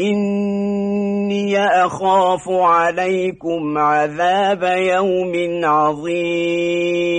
إني أخاف عليكم عذاب يوم عظيم.